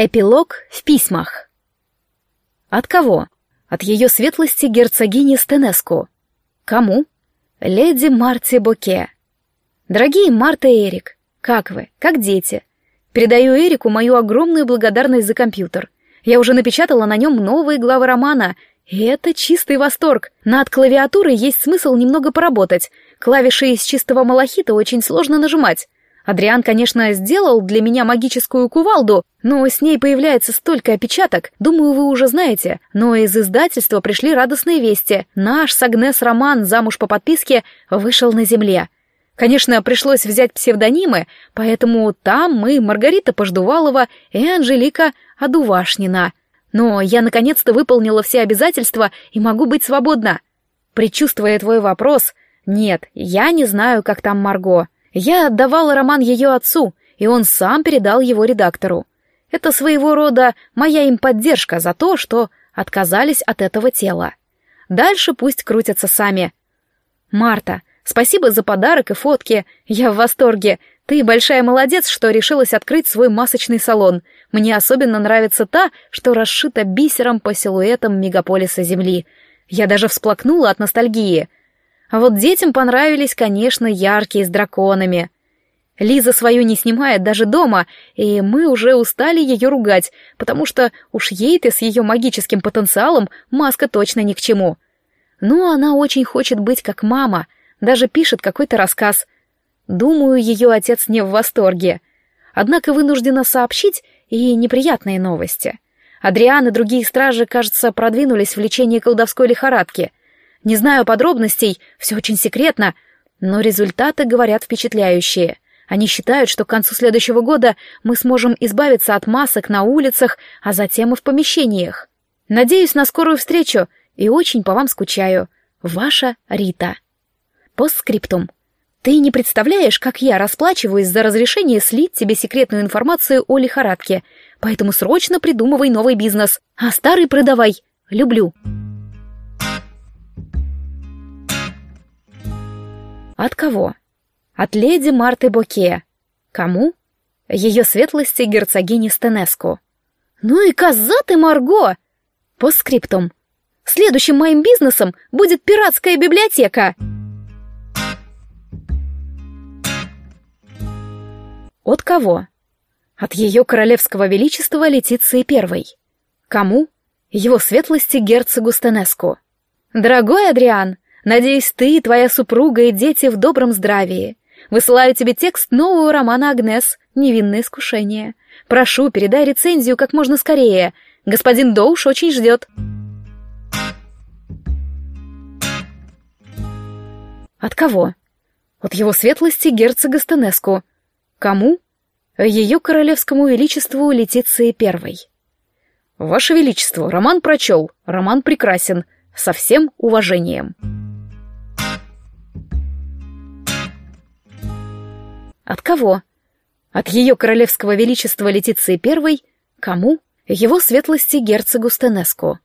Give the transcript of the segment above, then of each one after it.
Эпилог в письмах. От кого? От ее светлости герцогини Стенеску. Кому? Леди Марти Боке. Дорогие Марта и Эрик, как вы? Как дети? Передаю Эрику мою огромную благодарность за компьютер. Я уже напечатала на нем новые главы романа, и это чистый восторг. Над клавиатурой есть смысл немного поработать. Клавиши из чистого малахита очень сложно нажимать. Адриан, конечно, сделал для меня магическую кувалду, но с ней появляется столько опечаток, думаю, вы уже знаете. Но из издательства пришли радостные вести. Наш с Агнес роман «Замуж по подписке» вышел на земле. Конечно, пришлось взять псевдонимы, поэтому там мы Маргарита Пождувалова и Анжелика Адувашнина. Но я наконец-то выполнила все обязательства и могу быть свободна. Предчувствуя твой вопрос, нет, я не знаю, как там Марго. Я отдавала роман ее отцу, и он сам передал его редактору. Это своего рода моя им поддержка за то, что отказались от этого тела. Дальше пусть крутятся сами. Марта, спасибо за подарок и фотки. Я в восторге. Ты большая молодец, что решилась открыть свой масочный салон. Мне особенно нравится та, что расшита бисером по силуэтам мегаполиса Земли. Я даже всплакнула от ностальгии. А вот детям понравились, конечно, яркие с драконами. Лиза свою не снимает даже дома, и мы уже устали ее ругать, потому что уж ей-то с ее магическим потенциалом маска точно ни к чему. Но она очень хочет быть как мама, даже пишет какой-то рассказ. Думаю, ее отец не в восторге. Однако вынуждена сообщить и неприятные новости. Адриан и другие стражи, кажется, продвинулись в лечении колдовской лихорадки — не знаю подробностей, все очень секретно, но результаты говорят впечатляющие. Они считают, что к концу следующего года мы сможем избавиться от масок на улицах, а затем и в помещениях. Надеюсь на скорую встречу и очень по вам скучаю. Ваша Рита. Постскриптум. Ты не представляешь, как я расплачиваюсь за разрешение слить тебе секретную информацию о лихорадке, поэтому срочно придумывай новый бизнес, а старый продавай. Люблю. От кого? От леди Марты Боке. Кому? Ее светлости герцогини Стенеску. Ну и коза ты, Марго! По скриптум. Следующим моим бизнесом будет пиратская библиотека. От кого? От ее королевского величества Летиции Первой. Кому? Его светлости герцогу Стенеску. Дорогой Адриан, Надеюсь, ты, твоя супруга и дети в добром здравии. Высылаю тебе текст нового романа Агнес «Невинное искушение». Прошу, передай рецензию как можно скорее. Господин Доуш очень ждет. От кого? От его светлости герцога Стенеску. Кому? Ее королевскому величеству Летиции Первой. Ваше Величество, роман прочел, роман прекрасен, со всем уважением. От кого? От ее королевского величества Летиции Первой? Кому? Его светлости герцогу Стенеску.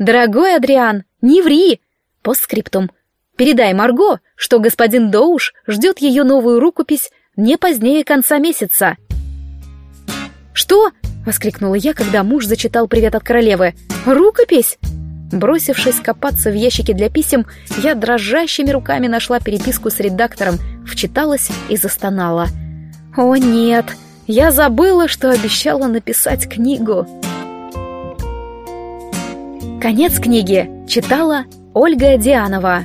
Дорогой Адриан, не ври! Постскриптум. Передай Марго, что господин Доуш ждет ее новую рукопись не позднее конца месяца. «Что?» — воскликнула я, когда муж зачитал привет от королевы. «Рукопись?» Бросившись копаться в ящике для писем, я дрожащими руками нашла переписку с редактором, вчиталась и застонала. «О нет, я забыла, что обещала написать книгу». Конец книги читала Ольга Дианова.